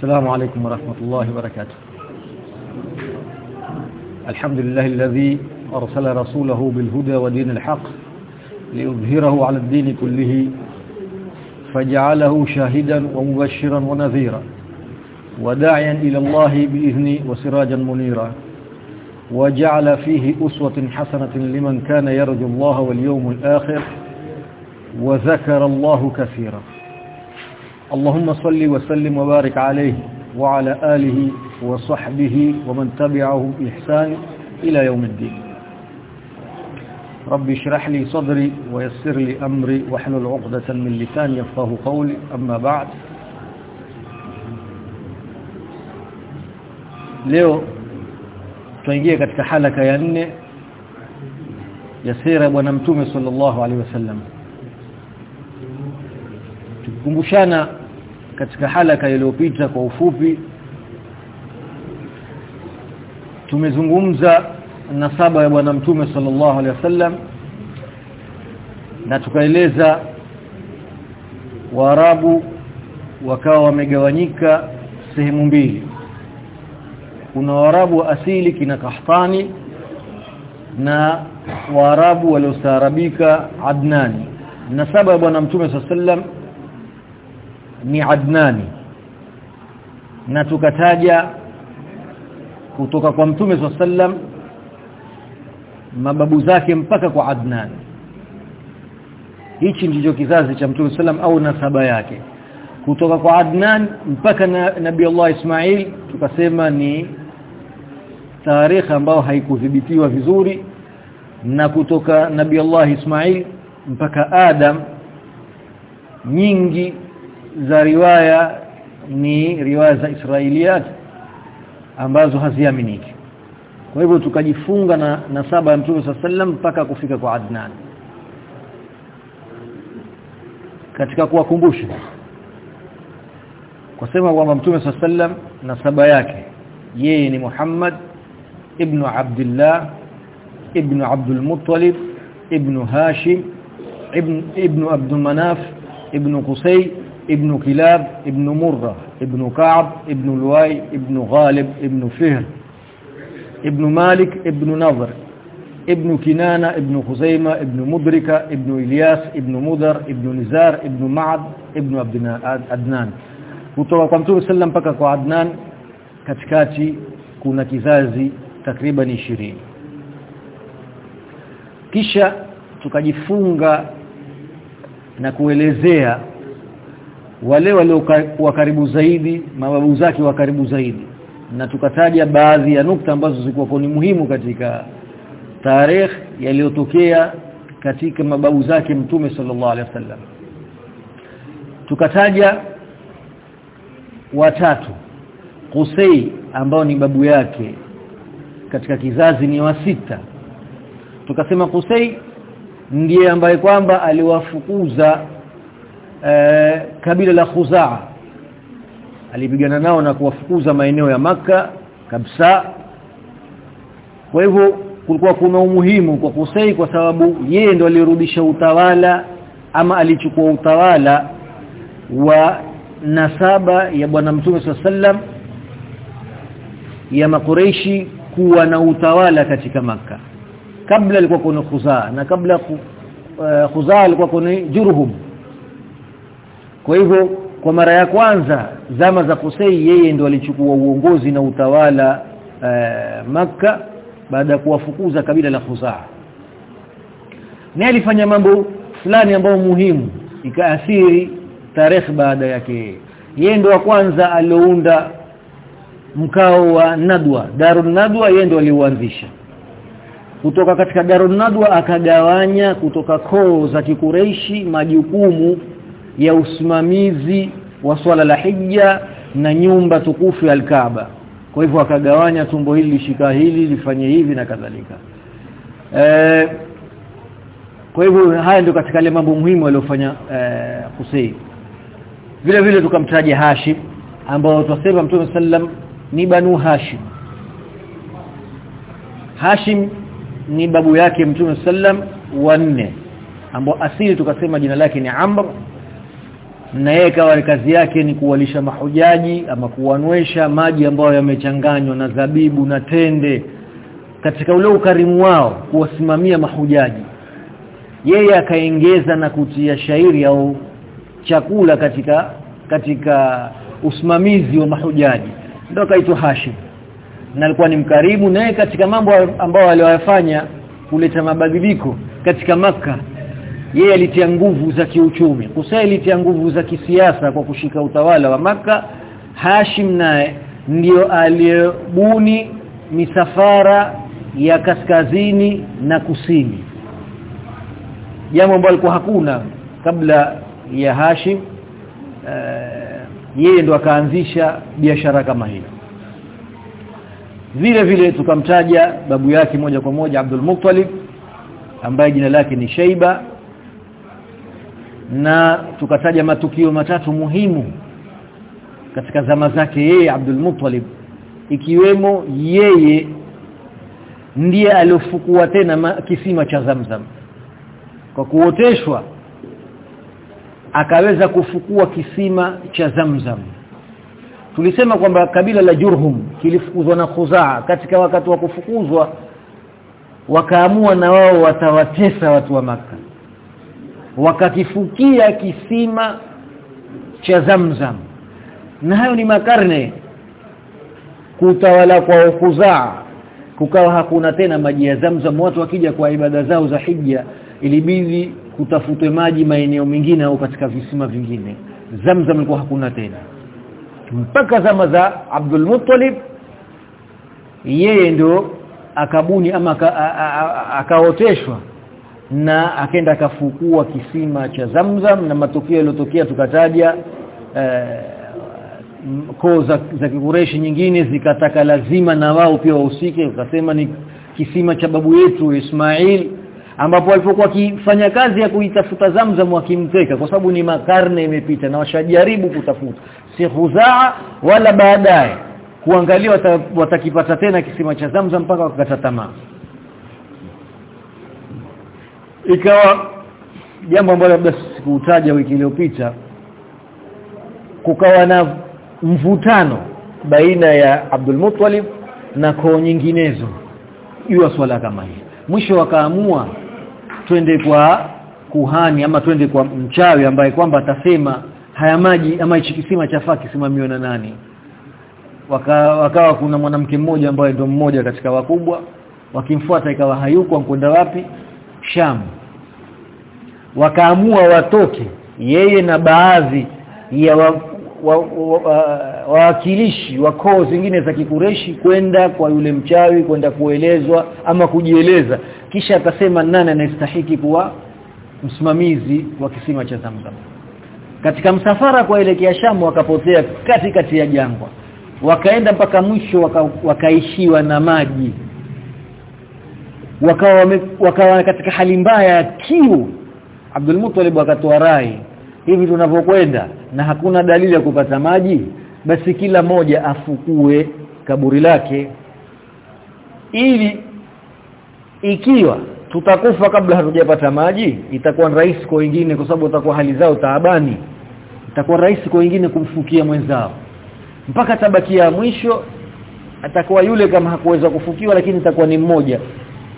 السلام عليكم ورحمة الله وبركاته. الحمد لله الذي أرسل رسوله بالهدى ودين الحق ليظهره على الدين كله فجعله شاهدا ومبشرا ونذيرا وداعيا إلى الله بإذنه وسراجا منيرا وجعل فيه أسوة حسنة لمن كان يرجو الله واليوم الآخر وذكر الله كثيرا. اللهم صل وسلم وبارك عليه وعلى آله وصحبه ومن تبعهم بإحسان إلى يوم الدين. رب اشرح لي صدري ويسر لي أمري واحلل عقدة من لساني يفقه قولي. أما بعد leo tuingie katika halaka ya nne ya sira ya bwana mtume sallallahu alaihi wasallam tukumbushana katika halaka iliyopita kwa ufupi. Tumezungumza nasaba ya bwana mtume sallallahu alaihi wasallam na tukaeleza waarabu wakawa wamegawanyika sehemu mbili. Kuna waarabu wa asili kina kahtani na waarabu waliostaarabika adnani. Nasaba ya bwana mtume sallam ni adnani. Na tukataja kutoka kwa mtume sallam mababu zake mpaka kwa adnani. Hichi ndicho kizazi cha mtume sallam au nasaba yake. Kutoka kwa Adnan mpaka na Nabii Allah Ismail tukasema ni tarehe ambayo haikudhibitiwa vizuri. Na kutoka Nabii Allah Ismail mpaka Adam nyingi za riwaya ni riwaya za Israiliyat ambazo haziaminiki. Kwa hivyo tukajifunga na nasaba ya Mtume sallam mpaka kufika kwa Adnan. Katika kuwakumbusha. Kusema kwamba Mtume sallam nasaba yake yeye ni Muhammad ibn Abdullah ibn Abdul Muttalib ibn Hashim ibn ibn Abdul Manaf ibn Qusay ibn Kilab ibn Murrah ibn Ka'b ibn Luway ibn Ghalib ibn Fihr ibn Malik ibn Nadhr ابن كنانة ابن خزيمة ابن مدركة ابن إلياس ابن مدر ابن نزار ابن معد ابن عدنان kutoka kwa Mtume sallam mpaka kwa Adnan katikati kuna kizazi takriban 20 kisha na kuelezea wale waliokuwa karibu zaidi mababu zake wa karibu zaidi. Na tukataja baadhi ya nukta ambazo zilikuwa ni muhimu katika tarehe yaliyotokea katika mababu zake mtume sallallahu alaihi wasallam. Tukataja watatu. Qusay ambao ni babu yake katika kizazi ni wa sita. Tukasema Qusay ndiye ambaye kwamba aliwafukuza e, kabila la Khuzaa. Alipigana nao na kuwafukuza maeneo ya maka kabisa kwa hivyo kulikuwa kuna umuhimu kwa Hussein kwa sababu yeye ndo alirudisha utawala ama alichukua utawala wa nasaba ya bwana mtume sallam ya makureishi kuwa na utawala katika maka kabla alikuwa kuna khuzaa na kabla khuzaa alikuwa kuna jurhum kwa hivyo kwa mara ya kwanza zama za Kusei yeye ndo alichukua uongozi na utawala uh, maka baada ya kuwafukuza kabila la khuzaa. Ni alifanya mambo fulani ambayo muhimu ikaathiri tarehe baada yake. Yeye ndo wa kwanza aliounda mkao wa Nadwa Darun Nadwa yeye ndo aliuanzisha. Kutoka katika Darun Nadwa akagawanya kutoka koo za kikureishi majukumu ya usimamizi wa swala la hija na nyumba tukufu ya Al-Kaaba. Kwa hivyo akagawanya tumbo hili lishika hili lifanye hivi na kadhalika. E, kwa hivyo haya ndio katika ile mambo muhimu aliyofanya e, vile vile tukamtaja Hashim ambao twasema Mtume sallam ni Banu Hashim. Hashim ni babu yake Mtume sallam wanne ambao asili tukasema jina lake ni Amr na yeye kawa kazi yake ni kuwalisha mahujaji ama kuwanwesha maji ambayo yamechanganywa na zabibu na tende katika ule ukarimu wao kuwasimamia mahujaji. Yeye akaengeza na kutia shairi au chakula katika katika usimamizi wa mahujaji. Ndio kaitwa Hashim. Na alikuwa ni mkarimu naye katika mambo ambayo aliyofanya kuleta mabadiliko katika maka yeye alitia nguvu za kiuchumi. Kusai alitia nguvu za kisiasa kwa kushika utawala wa maka Hashim naye ndio aliyebuni misafara ya kaskazini na kusini. Jambo ambalo alikuwa hakuna kabla ya Hashim. Uh, yeye ndo akaanzisha biashara kama hiyo. Vile vile tukamtaja babu yake moja kwa moja Abdul Muttalib ambaye jina lake ni Sheiba na tukataja matukio matatu muhimu katika zama zake yeye Abdul Muttalib ikiwemo yeye ndiye aliofukua tena kisima cha Zamzam. Kwa kuoteshwa akaweza kufukua kisima cha Zamzam. Tulisema kwamba kabila la Jurhum kilifukuzwa na Khuzaa. Katika wakati wa kufukuzwa wakaamua na wao watawatesa watu wa maka wakakifukia kisima cha Zamzam. Na hayo ni makarne. Kutawala kwa ukuzaa kukawa hakuna tena maji ya Zamzam. Watu wakija kwa ibada zao za hija ilibidi kutafutwe maji maeneo mengine au katika visima vingine. Zamzam ilikuwa hakuna tena. Mpaka zama za Abdul Muttalib yeye ndio akabuni ama akaoteshwa na akaenda akafukua kisima cha Zamzam na matukio yaliyotokea tukataja eh, koo za, za kikureshi nyingine zikataka lazima na wao pia wahusike ukasema ni kisima cha babu yetu Ismail ambapo walipokuwa wakifanya kazi ya kuitafuta Zamzam wakimteka kwa sababu ni makarne imepita na washajaribu kutafuta. Si huzaa wala baadaye kuangalia wata, watakipata tena kisima cha Zamzam mpaka wakakata tamaa ikawa jambo ambalo labda sikutaja wiki iliyopita kukawa na mvutano baina ya Abdul Muttalib na koo nyinginezo juu ya swala kama hii mwisho wakaamua twende kwa kuhani ama twende kwa mchawi ambaye kwamba atasema haya maji ama hichi kisima cha faki simamiwe na nani. Wakawa waka, kuna mwanamke mmoja ambaye ndo mmoja katika wakubwa wakimfuata ikawa hayuko ankwenda wapi Sham. Wakaamua watoke yeye na baadhi ya wawakilishi wa, wa, wa, wa, koo zingine za kikureshi kwenda kwa yule mchawi kwenda kuelezwa ama kujieleza. Kisha akasema nani anastahiki kuwa msimamizi wa kisima cha Zamzam. Katika msafara kuelekea Shamu wakapotea katikati ya jangwa. Wakaenda mpaka mwisho waka, wakaishiwa na maji wakawa wakawa katika hali mbaya ya kiu. Abdul Muttalib akatoa rai hivi tunavyokwenda na hakuna dalili ya kupata maji? Basi kila moja afukue kaburi lake. Ili ikiwa tutakufa kabla hatujapata maji itakuwa rahisi kwa wengine kwa sababu utakuwa hali zao taabani. Itakuwa rahisi kwa wengine kumfukia mwenzao. Mpaka tabakia mwisho atakuwa yule kama hakuweza kufukiwa lakini itakuwa ni mmoja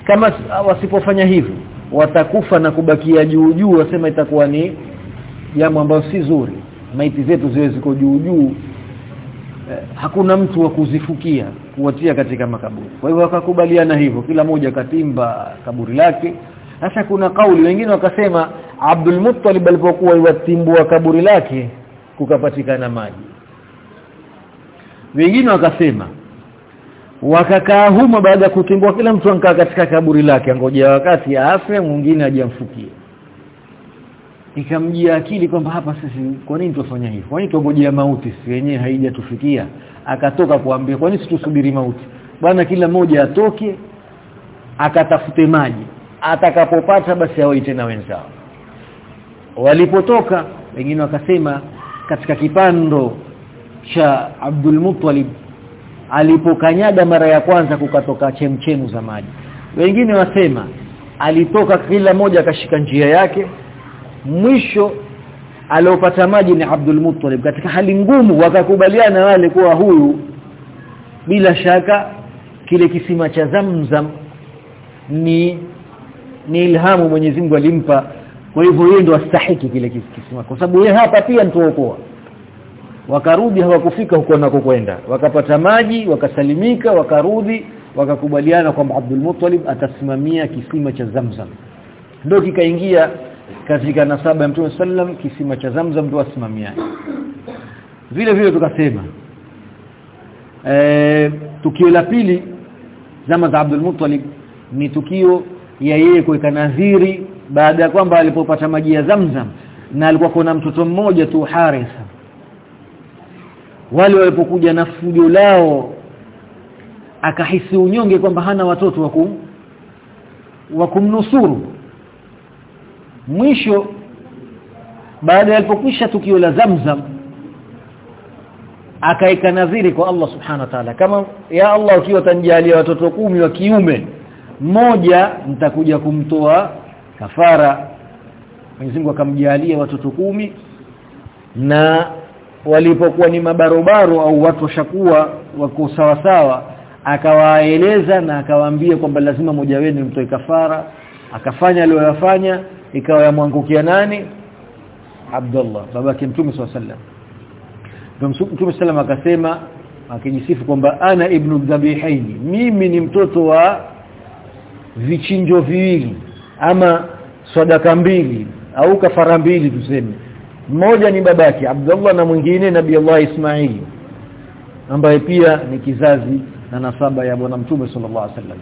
kama wasipofanya hivyo watakufa na kubakia juu juu wasema itakuwa ni jambo ambalo si zuri. Maiti zetu ziwe ziko juu juu. Eh, hakuna mtu wa kuzifukia kuwatia katika makaburi. Kwa hivyo wakakubaliana hivyo kila mmoja katimba kaburi lake. Sasa kuna kauli wengine wakasema Abdul Muttalib alipokuwa iwatimbua kaburi lake kukapatikana maji. Wengine wakasema wakakaa humo baada ya kutimbua kila mtu ankaa katika kaburi lake angojea wakati afe mwingine ajamfukie ikamjia akili kwamba hapa sisi kwa nini tufanya hivyo kwa nini tungojea mauti? Si wenyewe haijatufikia. Akatoka kuambia kwa nini tusubiri mauti? Bwana kila mmoja atoke akatafute maji. Atakapopata basi awaite na wenzao. Walipotoka wengine wakasema katika kipando cha Abdul Muttalib alipokanyaga mara ya kwanza kukatoka chemchemu za maji. Wengine wasema alitoka kila moja akashika njia yake. Mwisho aliopata maji ni Abdul Muttalib. Katika hali ngumu wakakubaliana wale kuwa huyu bila shaka kile kisima cha Zamzam ni ni ilhamu Mwenyezi Mungu alimpa. Kwa hivyo yeye ndo astahiki kile kisima. Kwa sababu yeye hapa pia nitookoa wakarudi hawakufika huko nako kwenda. Wakapata maji wakasalimika wakarudi wakakubaliana kwamba Abdul Muttalib atasimamia kisima cha Zamzam. Ndio kikaingia katika nasaba ya Mtume sallam kisima cha Zamzam ndio asimamia vile vile tukasema e, tukio la pili zama za Abdul Muttalib ni tukio ya yeye kuweka nadhiri baada ya kwamba alipopata maji ya Zamzam na alikuwa kuna mtoto mmoja tu Haritha wale walipokuja na fujo lao akahisi unyonge kwamba hana watoto wa wa kumnusuru. Mwisho baada ya alipokwisha tukio la Zamzam akaika nadhiri kwa Allah subhanahu wa ta'ala. Kama ya Allah ukiwa utanijalia watoto kumi wa kiume mmoja nitakuja kumtoa kafara. Mwenyezi Mungu akamjalia watoto kumi na walipokuwa ni mabarobaro au watu washakuwa wako sawa sawa akawaeleza na akawaambia kwamba lazima mmoja wenu mtoe kafara akafanya aliyoyafanya ikawa yamwangukia nani? Abdullah babake Mtume swalla sallam Mtume sallam akasema akijisifu kwamba ana ibnu dhabihaini mimi ni mtoto wa vichinjo viwili ama sadaka mbili au kafara mbili tuseme mmoja ni babake Abdullah na mwingine Nabii Allah Ismail ambaye pia ni kizazi na nasaba ya bwana mtume sallallahu alaihi wasallam.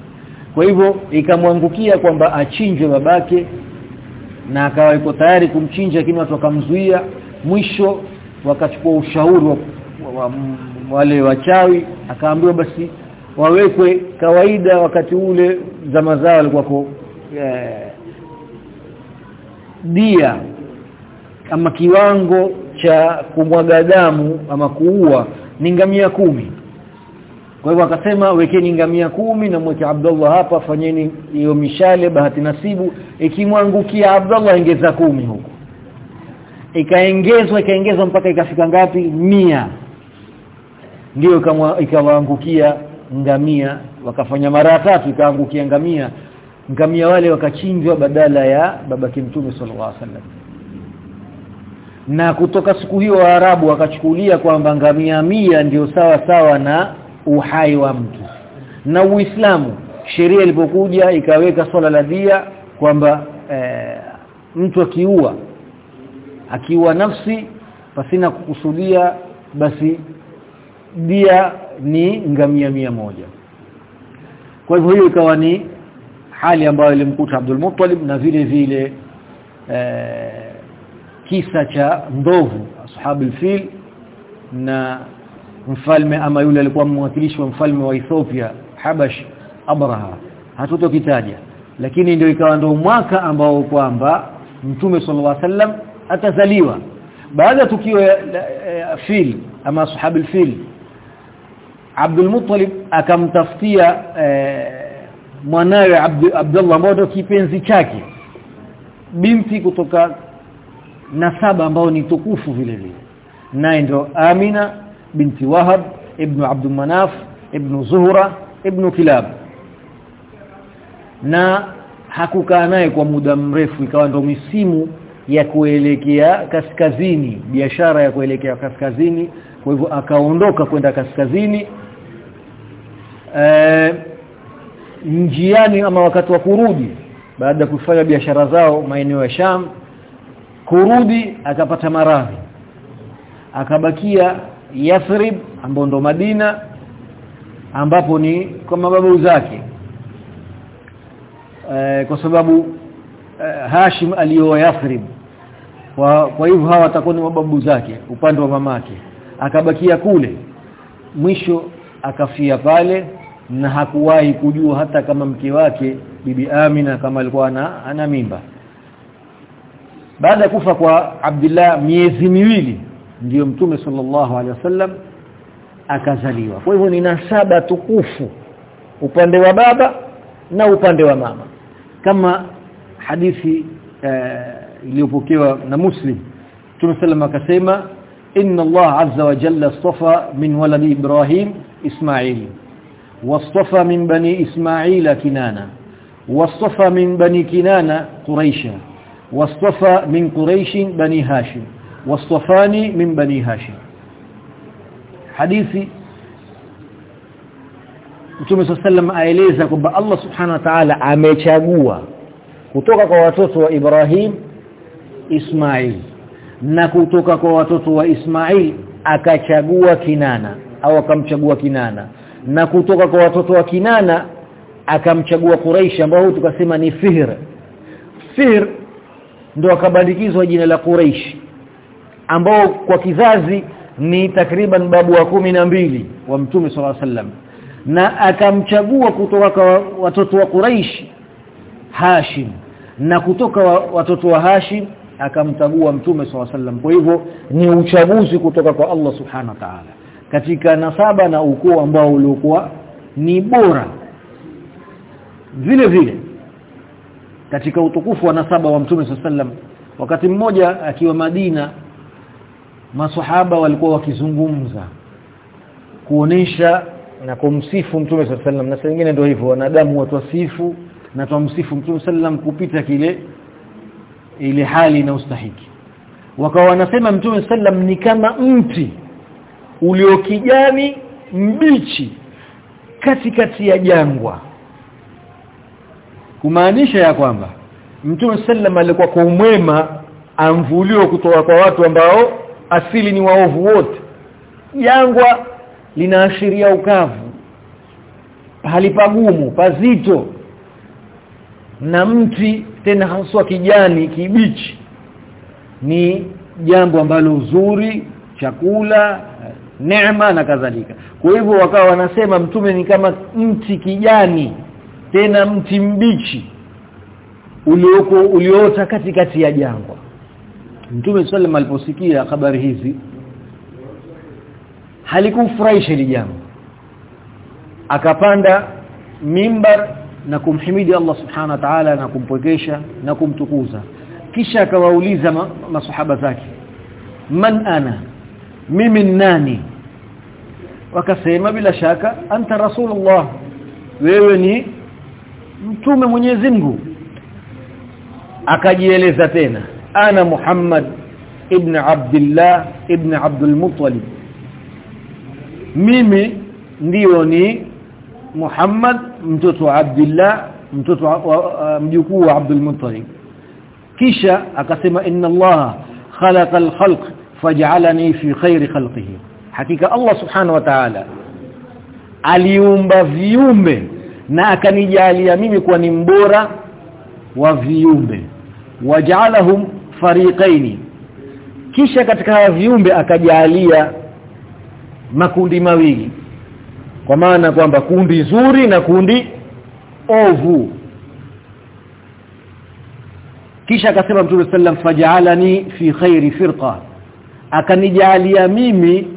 Kwa hivyo ikamwangukia kwamba achinjwe babake na akawa yuko tayari kumchinja lakini watu wakamzuia. Mwisho wakachukua ushauri wa, wa, wa, wale wachawi akaambiwa basi wawekwe kawaida wakati ule zama zao walikuwa eh, dia ama kiwango cha kumwaga damu ama kuua ni ngamia kumi. Kwa hivyo akasema wekeni ngamia kumi na mweke Abdullah hapa fanyeni hiyo mishale bahati nasibu. Ikimwangukia Abdullah ingeza kumi huko. Ikaongezwa ikaongezwa mpaka ikafika ngapi? Mia. Ndio ikawaangukia ngamia wakafanya mara tatu ikaangukia ngamia. Ngamia wale wakachinjwa badala ya babake mtume sallallahu alaihi wasallam na kutoka siku hiyo Waarabu wakachukulia kwamba ngamia mia ndio sawa sawa na uhai wa mtu. Na Uislamu sheria ilipokuja ikaweka swala la dia kwamba e, mtu akiua akiua nafsi pasina kukusudia basi dia ni ngamia mia moja. Kwa hivyo hiyo ikawa ni hali ambayo ilimkuta Abdul Muttalib na vile vile e, kisa cha ndovu ashabul fil na mfalme ama yule alikuwa mwakilishi wa mfalme wa Ethiopia Habash Abraha. Hatutokitaja. Lakini ndio ikawa ndio mwaka ambao kwamba Mtume sallallahu alaihi wasallam atazaliwa. Baada tukio ya, ya fil ama ashabul fil Abdul Muttalib akamtafutia eh, mwanawe Abd, Abdullah ambaye kipenzi chake binti kutoka nasaba ambao ni tukufu vile vile. Naye ndo Amina binti Wahab ibn Abdul Manaf ibn Zuhra ibn Kilab. Na hakukaa naye kwa muda mrefu ikawa ndo misimu ya kuelekea kaskazini biashara ya kuelekea kaskazini. Kwa hivyo akaondoka kwenda kaskazini. E, njiani ama wakati wa kurudi baada ya kufanya biashara zao maeneo ya Sham kurudi akapata maradhi. Akabakia Yathrib ambapo ndo Madina ambapo ni kwa mababu zake. E, kwa sababu e, Hashim alioa Yathrib. Kwa kwa hivyo hawa watakuwa ni mababu zake upande wa mamake akabakia kule. Mwisho akafia pale na hakuwahi kujua hata kama mke wake bibi Amina kama alikuwa ana, ana mimba baada ya kufa kwa Abdullah miezi miwili ndiyo mtume sallallahu alaihi wasallam akazaliwa. Kwa hivyo ni nasaba tukufu upande wa baba na upande wa mama. Kama hadithi uh, iliyopokewa na Muslim Mtume sallam akasema inna Allah azza wa jalla astafa min waladi Ibrahim ismaili wastafa min bani Ismaila Kinana wastafa min bani Kinana Quraisha wastafa min quraish bani hashim wastafani min bani hashim hadithi Mtume sallam aeleza kwamba Allah subhanahu wa ta'ala amechagua kutoka kwa watoto wa Ibrahim Ismail. Na kutoka kwa watoto wa Ismail akachagua Kinana au akamchagua Kinana. Na kutoka kwa watoto wa Kinana akamchagua Quraysh ambao tukasema ni Fihr. Fihr ndo akabandikizwa jina la Quraish ambao kwa kizazi ni takriban babu wa kumi na mbili wa Mtume SAW sallam na akamchagua kutoka kwa watoto wa Quraish Hashim na kutoka wa, watoto wa Hashim akamtagua Mtume SAW sallam kwa hivyo ni uchaguzi kutoka kwa Allah Subhanahu wa Ta'ala katika nasaba na ukoo ambao uliokuwa ni bora. Vile vile katika utukufu wa nasaba wa Mtume sallam wakati mmoja akiwa Madina maswahaba walikuwa wakizungumza kuonesha na kumsifu Mtume sallam na saa nyingine ndio hivyo wanadamu watu wasifu na tumsifu Mtume sallam kupita kile ile hali na ustahiki wakawa wanasema Mtume sallam ni kama mti uliokijani mbichi katikati ya jangwa kumaanisha ya kwamba Mtume sallam alikuwa kwa umwema amvuliwa kutoka kwa watu ambao asili ni waovu wote. Jangwa linaashiria ukavu pahali pagumu pazito na mti tena haswa kijani kibichi. Ni jambo ambalo uzuri chakula neema na kadhalika. Kwa hivyo wakawa wanasema mtume ni kama mti kijani tena mti mbichi ulioko uliota katikati ya jangwa. Mtume sallam aliposikia habari hizi halikufurahisha ile jambo. Akapanda mimbar na kumhimidi Allah subhanahu wa ta'ala na kumpokesha na kumtukuza. Kisha akawauliza ma, masahaba zake man ana? Mimi nani? Wakasema bila shaka anta rasulullah. Wewe ni mtume Mwenyezi Mungu akajieleza tena ana Muhammad ibn Abdullah ibn Abdul Muttalib mimi ndio ni Muhammad mtoto wa Abdullah mtoto wa mjukuu wa Abdul Muttalib kisha akasema inna Allah khalaqa al-khalq faj'alani fi khairi khalqihi hakika Allah subhanahu wa ta'ala aliumba viumbe na akanijalia mimi kuwa ni mbora wa viumbe. Waj'alahum fariqaini kisha katika viumbe akajalia makundi mawili. Kwa maana kwamba kundi zuri na kundi ovu. Kisha akasema Mtume sallam faj'alani fi khairi firqa. Akanijalia mimi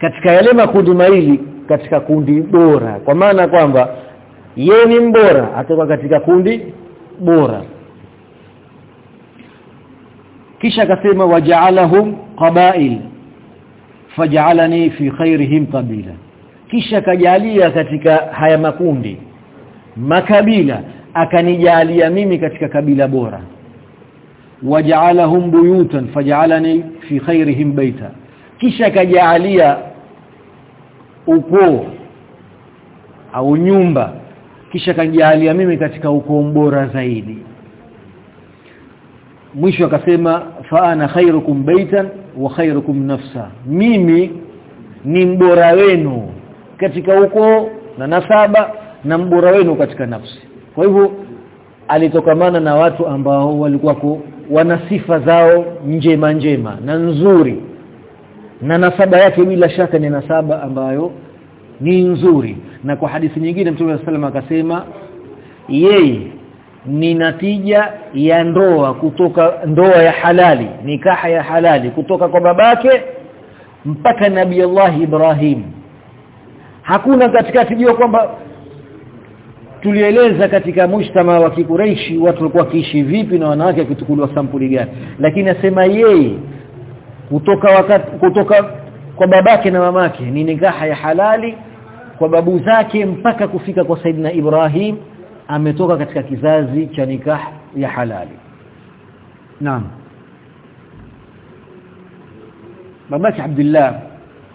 katika yale makundi mawili katika kundi bora. Kwa maana kwamba yeye ni mbora atoka katika kundi bora. Kisha akasema waja'alahum qabail faj'alani fi khairihim qabila. Kisha kajalia katika haya makundi makabila akanijalia mimi katika kabila bora. Waja'alahum buyutan faj'alani fi khairihim baita. Kisha kajalia ukoo au nyumba kisha kanijalia mimi katika ukoo bora zaidi. Mwisho akasema fa ana khairukum baitan wa khairukum nafsa. Mimi ni mbora wenu katika ukoo na nasaba na mbora wenu katika nafsi. Kwa hivyo alitokamana na watu ambao walikuwa wana sifa zao njema njema na nzuri. Na nasaba yake bila shaka ni nasaba ambayo ni nzuri na kwa hadithi nyingine Mtume sallam akasema yeye ni natija ya ndoa kutoka ndoa ya halali nikaha ya halali kutoka kwa babake mpaka nabi Allah Ibrahim. Hakuna katikati jua kwamba tulieleza katika mshtama wa kikureishi watu walikuwa kiishi vipi na wanawake wakitukuliwa sampuli gani. Lakini asema yeye kutoka wakati kutoka kwa babake na mamake ni nikaha ya halali kwa babu zake mpaka kufika kwa Saidina Ibrahim ametoka katika kizazi cha nikah ya halali. Naam. Babake Abdullah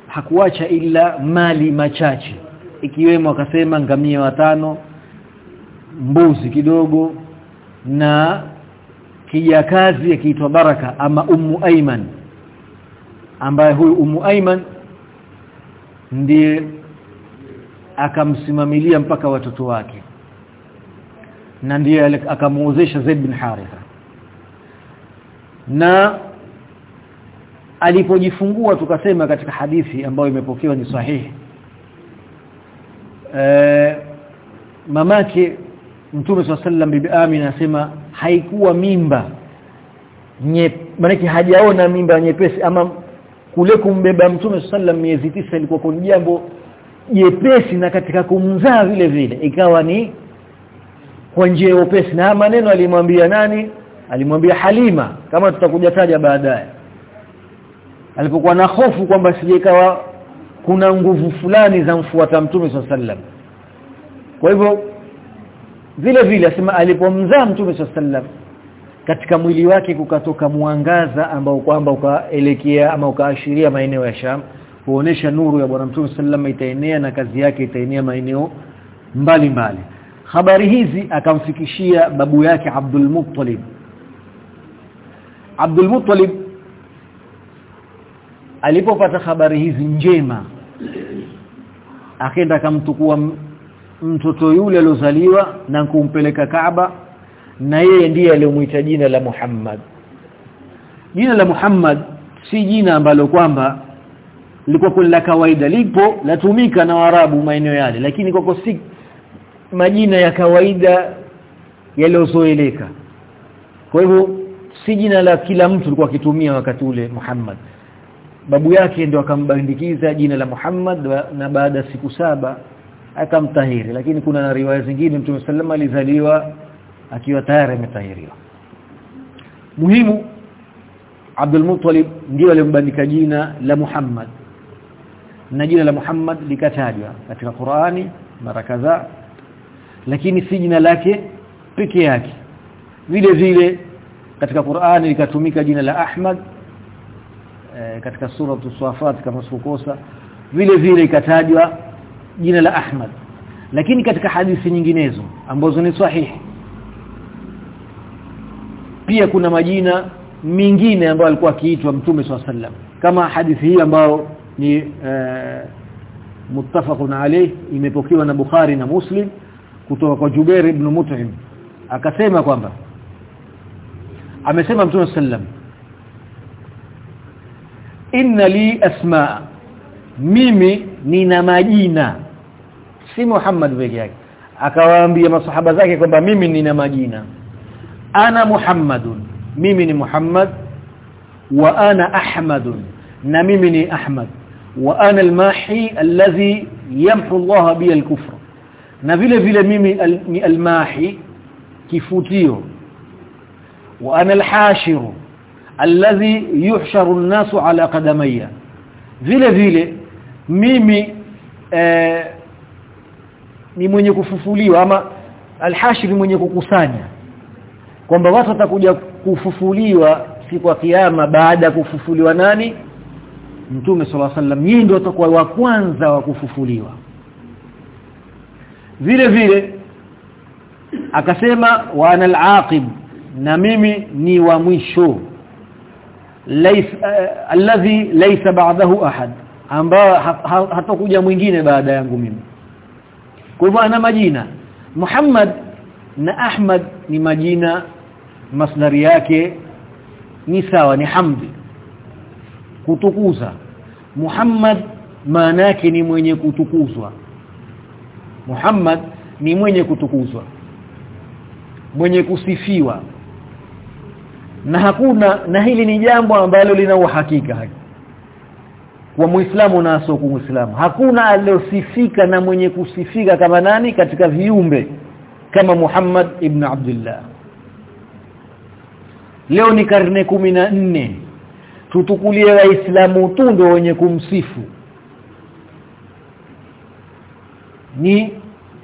hakuacha ila mali machache ikiwemo akasema ngamia watano mbuzi kidogo na kijakazi akiitwa Baraka ama Ummu Aiman ambaye huyu Ummu Aiman ndiye akamsimamilia mpaka watoto wake. Na ndiye akamuozesha Zaid bin Haritha. Na alipojifungua tukasema katika hadithi ambayo imepokewa ni sahihi. E, mamake Mtume swalla bibi Amina anasema haikuwa mimba maana hajaona mimba nyepesi ama kule kumbeba Mtume swalla miezi tisa ilikuwa kwa jambo jepesi na katika kumzaa vile vile. Ikawa ni kwa njia upesi na maneno alimwambia nani? Alimwambia Halima kama tutakuja taja baadaye. Alipokuwa na hofu kwamba sijekawa kuna nguvu fulani za mfuata mtume sallam kwa hivyo vile vile asema alipomzaa mtume sallam katika mwili wake kukatoka mwangaza ambao kwamba ukaelekea ama ukaashiria maeneo ya Sham kuonesha nuru ya bwana mtume sallallahu itaenea na kazi yake itaenea maeneo mbalimbali habari hizi akamfikishia babu yake Abdul Muttalib. Abdul Muttalib alipopata habari hizi njema akaenda akamtukua mtoto yule aliozaliwa na kumpeleka Kaaba na yeye ndiye aliyomuita jina la Muhammad. Jina la Muhammad si jina ambalo kwamba lilikuwa la kawaida lipo latumika na Waarabu maeneo yale lakini kwa si majina ya kawaida yaliyozoeleka. Kwa hivyo si jina la kila mtu alikuwa akitumia wakati ule Muhammad. Babu yake ndio akambandikiza jina la Muhammad na baada siku saba akamtahiri. Lakini kuna na riwaya zingine Mtume sallama alizaliwa akiwa tayari ametahiriwa. Muhimu Abdul Muttalib ndio alimbandika jina la Muhammad na jina la Muhammad likatajwa katika Qur'ani mara kadhaa lakini si jina lake peke yake. Vile vile katika Qur'ani likatumika jina la Ahmad e, katika sura Tuswafat kama sikukosa vile vile ikatajwa jina la Ahmad. Lakini katika hadithi nyinginezo ambazo ni sahihi pia kuna majina mingine ambayo alikuwa akiitwa Mtume SAW kama hadithi hii ambayo ni e, muttafaqun alayh imepokewa na Bukhari na Muslim kutoka kwa Jubair ibn Mut'im. Akasema kwamba amesema Mtume sallam inna li asma mimi nina majina. Si Muhammad peke yake. Akawaambia masahaba zake kwamba mimi nina majina. Ana Muhammadun. Mimi ni Muhammad. Wa ana Ahmadun. Na mimi ni Ahmad wa ana al-mahi alladhi yamhu Allah bi al-kufr. Na vile vile mimi ni al-mahi kifutio. Wa ana al-hashir alladhi yuhsharu an-nasu ala qadamayya vile vile mimi eh, ni mwenye kufufuliwa ama alhashir mwenye kukusanya. Kwamba watu watakuja kufufuliwa siku ya kiyama baada ya kufufuliwa nani mtume sala sallam yeye ndio atakuwa wa kwanza wa kufufuliwa. Vile vile akasema wa anal aqib na mimi ni wa mwisho. Eh, alladhi laysa ba'dahu ahad ambao hatakuja mwingine baada yangu mimi. Kwa hivyo ana majina. Muhammad na Ahmad ni majina masdari yake ni sawa ni hamdi kutukuza Muhammad maana yake ni mwenye kutukuzwa. Muhammad ni mwenye kutukuzwa. Mwenye kusifiwa. Na hakuna na hili ni jambo ambalo lina uhakika. Kwa muislamu na sio kwa muislamu. Hakuna aliyosifika na mwenye kusifika kama nani? Katika viumbe kama Muhammad ibn Abdullah. Leo ni karne nne tutukulie waislamu tu ndio wenye kumsifu. Ni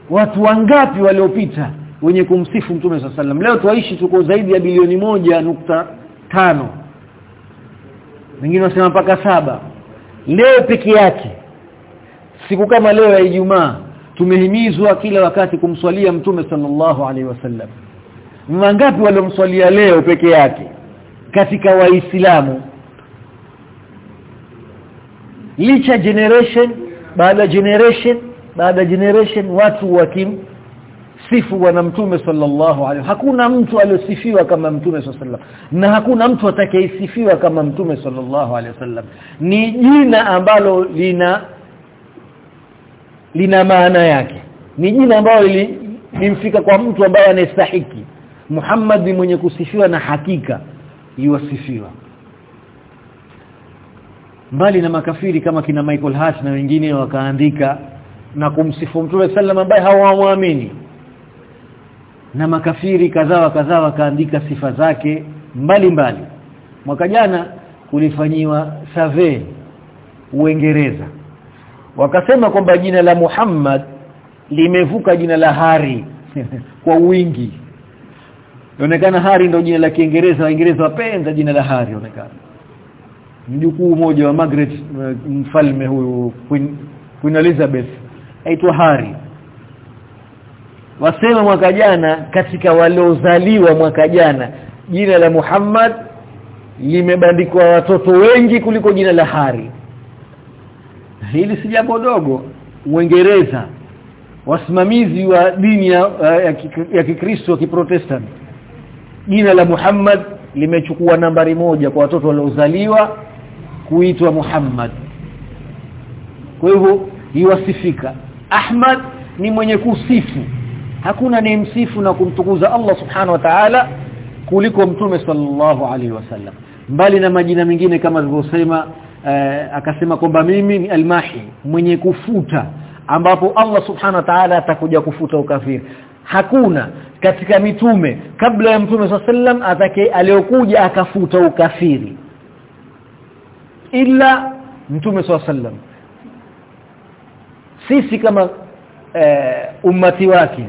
watu wangapi waliopita wenye kumsifu mtume sallam leo tuishi tuko zaidi ya bilioni moja nukta tano. Wengine wasema mpaka saba. Leo peke yake siku kama leo ya Ijumaa tumehimizwa kila wakati kumswalia mtume sallallahu alaihi wasallam. Wangapi waliomswalia leo peke yake katika waislamu licha generation baada generation baada generation watu wakim sifu bwana mtume sallallahu alaihi hakuna mtu aliyosifiwa kama mtume sallallahu na hakuna mtu atakayesifiwa kama mtume sallallahu alaihi wasallam. Ni jina ambalo lina lina maana yake. Ni jina ambalo limfika kwa mtu ambaye anastahiki. Muhammad ni mwenye kusifiwa na hakika yuwasifiwa mbali na makafiri kama kina Michael Hash na wengine wakaandika na kumsifu Mtume sallam ambaye hawamwamini na makafiri kadhaa kadhaa wakaandika sifa zake mbali mbali. Mwaka jana kulifanyiwa survey Uingereza. Wakasema kwamba jina la Muhammad limevuka jina la Hari kwa wingi. Inaonekana Hari ndio jina la Kiingereza Waingereza wapenza jina la Hari inaonekana mjukuu mmoja wa Margaret mfalme huyu Queen, Queen Elizabeth aitwa Harry. Wasema mwaka jana katika waliozaliwa mwaka jana jina la Muhammad limebandikwa watoto wengi kuliko jina la Hari hili si jambo dogo. Uingereza wasimamizi wa dini ya, ya, ya Kikristo ya Kiprotestant jina la Muhammad limechukua nambari moja kwa watoto waliozaliwa kuitwa Muhammad. Kwa hivyo iwasifika Ahmad ni mwenye kusifu. Hakuna ni msifu na kumtukuza Allah subhanahu wa ta'ala kuliko mtume sallallahu alaihi wasallam mbali na majina mengine kama alivyosema eh, akasema kwamba mimi ni almahi mwenye kufuta ambapo Allah subhanahu wa ta'ala atakuja kufuta ukafiri. Hakuna katika mitume kabla ya mtume sallam atake aliyokuja akafuta ukafiri ila mtume swalla sallam sisi kama e, ummati wake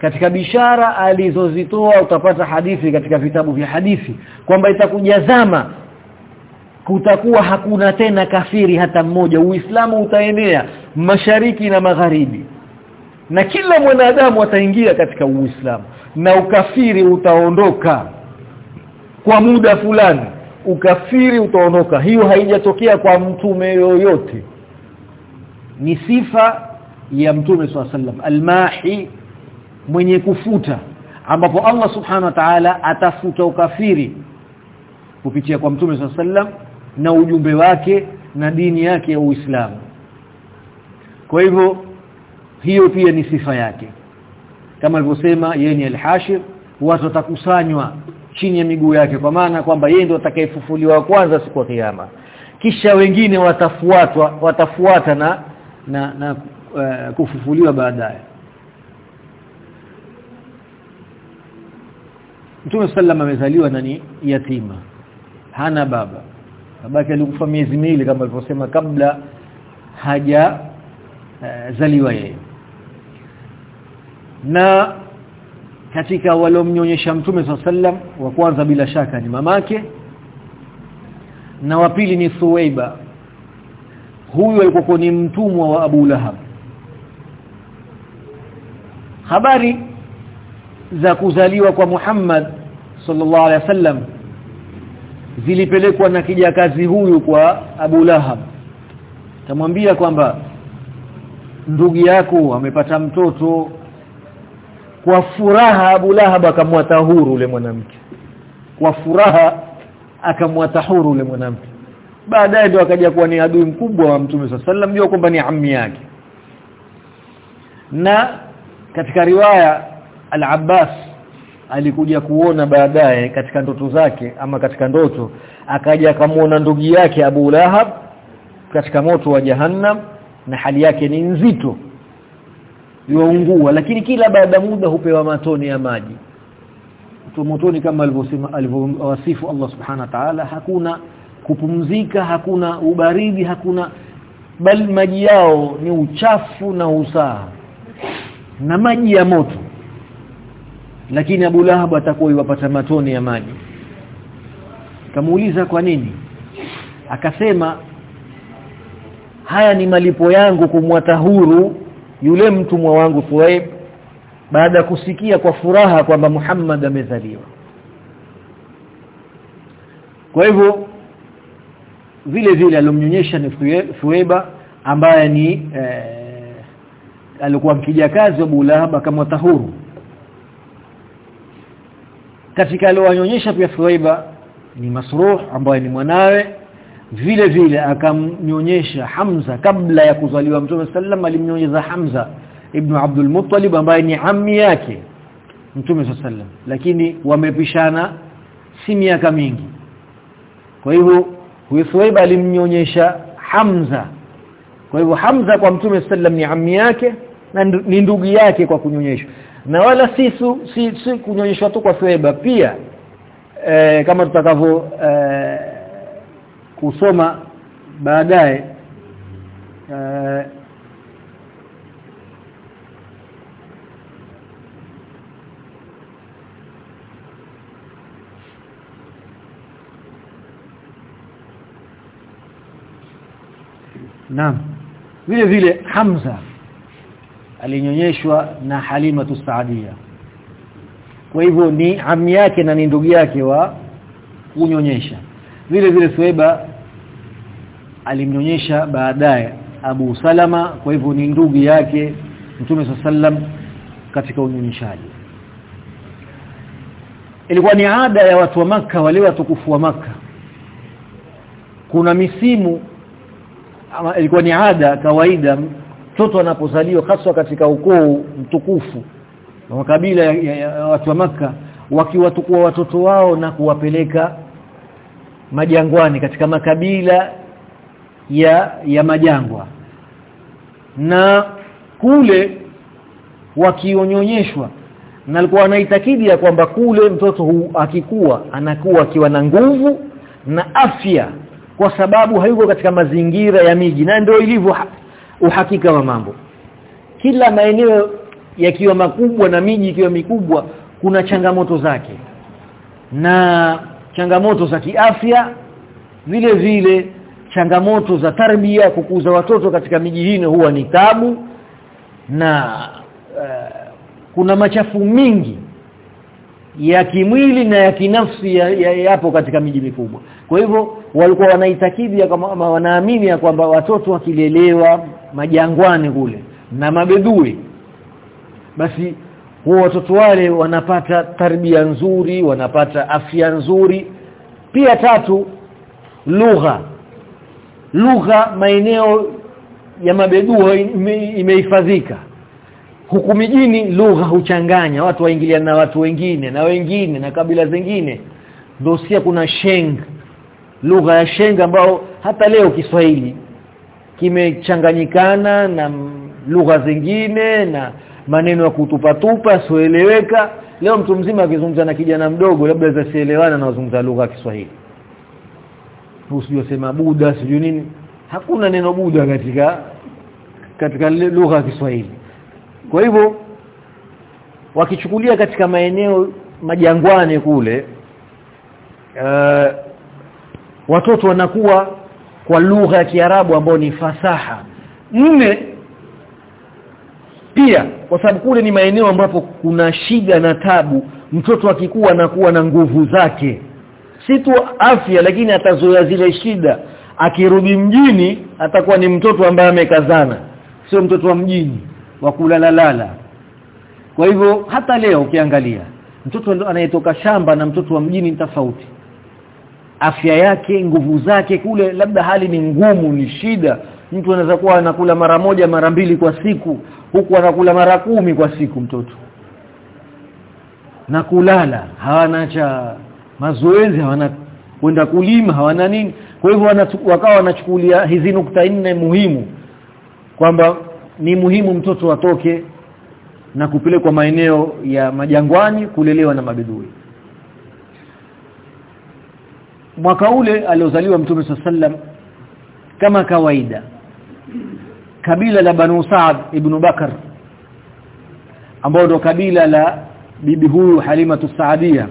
katika bishara alizozitoa utapata hadithi katika vitabu vya hadithi kwamba itakujazama kutakuwa hakuna tena kafiri hata mmoja. Uislamu utaenea mashariki na magharibi na kila mwanadamu ataingia katika uislamu na ukafiri utaondoka kwa muda fulani ukafiri utaondoka hiyo haijatokea kwa mtume yoyote. Ni sifa ya mtume swalla sallam almahi mwenye kufuta ambapo Allah subhanahu wa ta'ala atafuta ukafiri kupitia kwa mtume swalla sallam na ujumbe wake na dini yake ya Uislamu. Kwa hivyo hiyo pia ni sifa yake. Kama alivyosema yeye ni al-hashir watu watakusanywa chini ya miguu yake kwa maana kwamba yeye ndiye atakayefufuliwa kwanza siku ya kiyama. Kisha wengine watafuatwa watafuata na na, na uh, kufufuliwa baadaye. Mtume sallam amezaliwa nani yatima. Hana baba. Babake alikufa miezi miwili kama alivyosema kabla haja uh, zaliwa yeye. Na katika waliomnyonyesha mtume sallam wa kwanza bila shaka ni mamake na wa pili ni Thuwaiba huyu alikuwa ni mtumwa wa Abu Lahab. Habari za kuzaliwa kwa Muhammad sallallahu alaihi wasallam zilipelekwa na kijakazi huyu kwa Abu Lahab. Tamwambia kwamba ndugu yako amepata mtoto kwa furaha Abu Lahab akamwata huru ule mwanamke. Kwa furaha akamwata huru ule mwanamke. Baadaye ndio akaja kuwa ni adui mkubwa wa Mtume صلى الله عليه kwamba ni ammi yake. Na katika riwaya Al-Abbas alikuja kuona baadaye katika ndoto zake ama katika ndoto akaja akamwona ndugu yake Abu Lahab katika moto wa Jahannam na hali yake ni nzito yuungua lakini kila baada muda hupewa matoni ya maji. Mtu motoni kama alivyosema alivyowasifu Allah subhana ta'ala hakuna kupumzika hakuna ubaridi hakuna bali maji yao ni uchafu na usaha. Na maji ya moto. Lakini Abu Lahab atakuwa yupata matone ya maji. Kamuuliza kwa nini? Akasema haya ni malipo yangu kumwata huru yule mtumwa wangu Thuaib baada ya kusikia kwa furaha kwamba Muhammad amezaliwa. Kwa hivyo vile vile alomnyonyesha ni Thuaiba ambaye ni eh, alikuwa mkijakazi wa Bulahaba kama tahuru katika aliowanyonyesha pia Thuaiba ni Masruh ambaye ni mwanawe vile vile akamnyonyesha Hamza kabla ya kuzaliwa Mtume sallam alimnyonyesha Hamza ibn Abdul Muttalib ambaye ni ammi yake Mtume sallam lakini wamepishana si miaka mingi. Kwa hivyo Thuaib alimnyonyesha Hamza. Kwa hivyo Hamza kwa Mtume sallam ni ammi yake na ni ndugu yake kwa kunyonyeshwa. Na wala si si, si kunyonyeshwa tu kwa Thuaiba pia e, kama tutakavyo e, kusoma baadaye uh, Naam. Vile vile Hamza alinyonyeshwa na Halima Saadia. Kwa hivyo ni ami yake na ni ndugu yake wa kunyonyesha. Vile vile Sueba alimnyonyesha baadaye Abu Salama kwa hivyo ni ndugu yake Mtume sallam katika unyonyeshaji. Ilikuwa ni ada ya watu wa maka wale watukufu wa maka Kuna misimu ama ilikuwa ni ada kawaida mtoto anapozaliwa haswa katika ukoo mtukufu wa makabila ya, ya, ya watu wa maka wakiwatukua watoto wao na kuwapeleka majangwani katika makabila ya ya majangwa. Na kule wakionyonyeshwa na alikuwa anaitakidi ya kwamba kule mtoto huu akikua anakuwa akiwa na nguvu na afya kwa sababu hayuko katika mazingira ya miji na ndio ilivyo uhakika wa mambo. Kila maeneo yakiwa makubwa na miji ikiwa mikubwa kuna changamoto zake na changamoto za kiafya vile vile changamoto za tarbia kukuza watoto katika miji hii huwa ni tabu na uh, kuna machafu mingi ya kimwili na ya kinafsi yapo ya, ya katika miji mikubwa. Kwa hivyo walikuwa wanaitakidi kama wanaamini ya kwamba watoto wakilelewa majangwani kule na mabedui basi huo watoto wale wanapata tarbia nzuri wanapata afya nzuri. Pia tatu lugha lugha maeneo ya mabedua imehifadhika. Huku mijini lugha huchanganya watu waingiliana na watu wengine na wengine na kabila zingine. Ndio kuna sheng lugha ya sheng ambao hata leo Kiswahili kimechanganyikana na lugha zingine na maneno ya kutupatupa sioeleweka leo mtu mzima akizungumza na kijana mdogo labda zasielewana na wazungumza lugha ya Kiswahili usijosema buda sijui nini. Hakuna neno buda katika katika lugha ya Kiswahili. Kwa hivyo wakichukulia katika maeneo majangwani kule uh, watoto wanakuwa kwa lugha ya Kiarabu ambayo ni fasaha. Nne pia kwa sababu kule ni maeneo ambapo kuna shida na tabu mtoto akikuwa anakuwa na nguvu zake si tu afya lakini atazoea zile shida. Akirudi mjini atakuwa ni mtoto ambaye amekazana. Sio mtoto wa mjini wa kulalalala kwa hivyo hata leo ukiangalia mtoto anayetoka shamba na mtoto wa mjini ni tofauti. Afya yake nguvu zake kule labda hali ni ngumu ni shida. Mtu anaweza kuwa anakula mara moja mara mbili kwa siku huku anakula mara kumi kwa siku mtoto. Na kulala hawana cha mazoezi hawana kwenda kulima hawana nini. Kwa hivyo wakawa wanachukulia hizi nukta nne muhimu kwamba ni muhimu mtoto atoke na kupelekwa maeneo ya majangwani kulelewa na mabedui mwaka ule aliozaliwa mtume sallam kama kawaida kabila la Banu Saad ibn Bakar ambao ndo kabila la bibi huyu Halima Saadia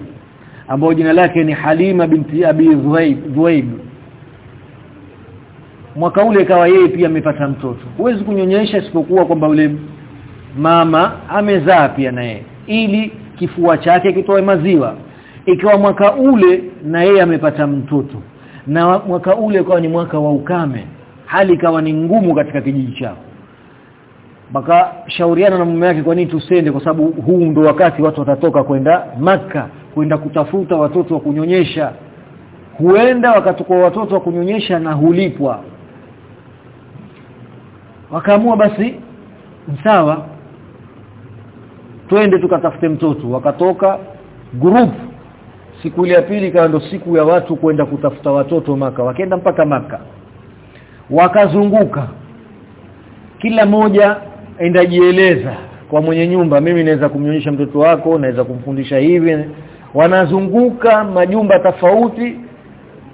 ambao jina lake ni Halima binti Abi Dhuaib mwaka ule ikawa yeye pia amepata mtoto. Huwezi kunyonyesha isipokuwa kwamba ule mama amezaa pia naye ili kifua chake kitoe maziwa. Ikiwa mwaka ule na yeye amepata mtoto na mwaka ule ukawa ni mwaka wa ukame hali ikawa ni ngumu katika kijiji chao. Baka shauriana na mume wake kwa nini tusende kwa sababu huu ndo wakati watu watatoka kwenda maka kwenda kutafuta watoto wa kunyonyesha. Huenda wakatoka watoto wa kunyonyesha na hulipwa. Wakaamua basi sawa twende tukatafute mtoto. Wakatoka group. Siku ile ya pili kawa ndo siku ya watu kwenda kutafuta watoto maka. Wakaenda mpaka maka. Wakazunguka. Kila moja endajieleza kwa mwenye nyumba mimi naweza kumnyonyesha mtoto wako naweza kumfundisha hivi wanazunguka majumba tofauti.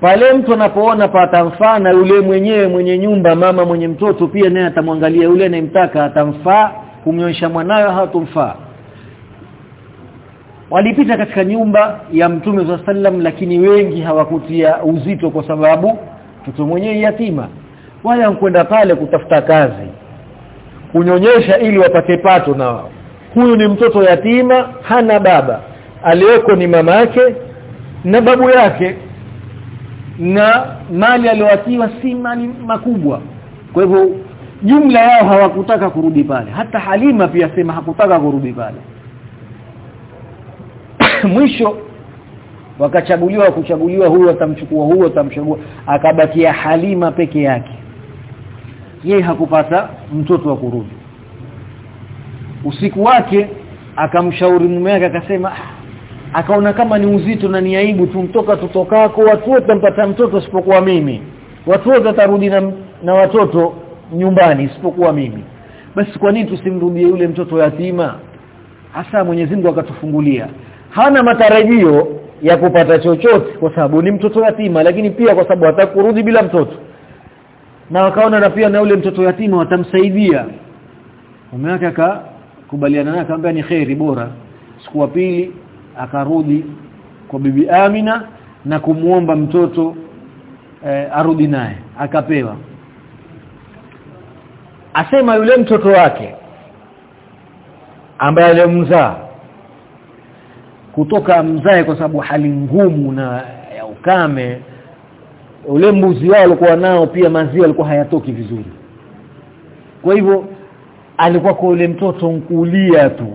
Pale mtu anapoona patamfaa na yule mwenyewe mwenye nyumba mama mwenye mtoto pia naye atamwangalia yule anayemtaka atamfaa kumnyonyesha mwanayo hatumfaa walipita katika nyumba ya mtume wa sallam lakini wengi hawakutia uzito kwa sababu mtoto mwenyewe yatima. Wala kwenda pale kutafuta kazi kunyonyesha ili wapate pato na wao huyu ni mtoto yatima hana baba aliyoko ni mama yake na babu yake. Na mali aliyoatiwa si mali makubwa. Kwa hivyo jumla yao hawakutaka kurudi pale. Hata Halima pia sema hakutaka kurudi pale. Mwisho wakachaguliwa kuchaguliwa huyo atamchukua huyo atamchagua akabakia Halima peke yake. Yeye hakupata mtoto wa kurudi. Usiku wake akamshauri mume wake akasema akaona kama ni uzito na ni aibu tumtoka tutokako watu wote mpata mtoto isipokuwa mimi. Watu wote tarudi na, na watoto nyumbani isipokuwa mimi. Basi kwa nini tusimrudie yule mtoto yatima? Hasa Mwenyezi Mungu akatufungulia. Hana matarajio ya kupata chochote kwa sababu ni mtoto yatima lakini pia kwa sababu hatakurudi bila mtoto. Na wakaona na pia na yule mtoto yatima watamsaidia. Mume wake akakubaliana naye akamwambia ni khairi bora. Siku ya pili akarudi kwa bibi Amina na kumuomba mtoto e, arudi naye akapewa. Asema yule mtoto wake ambaye alimzaa kutoka mzae kwa sababu hali ngumu na ya ukame ule mbuzi wao alikuwa nao pia maziwa alikuwa hayatoki vizuri. Kwa hivyo alikuwa kwa ule mtoto nkulia tu